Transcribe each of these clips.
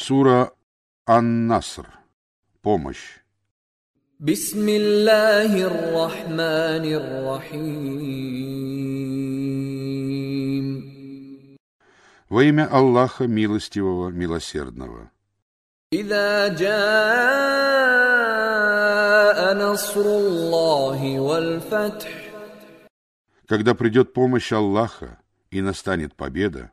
Сура Ан-Наср. Помощь. بسم الله الرحمن الرحيم Во имя Аллаха Милостивого, Милосердного. إذا جاء نصر الله والفتح Когда придет помощь Аллаха и настанет победа,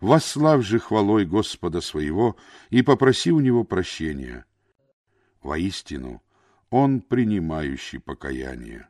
восславь же хвалой Господа своего и попроси у него прощения. Воистину, он принимающий покаяние.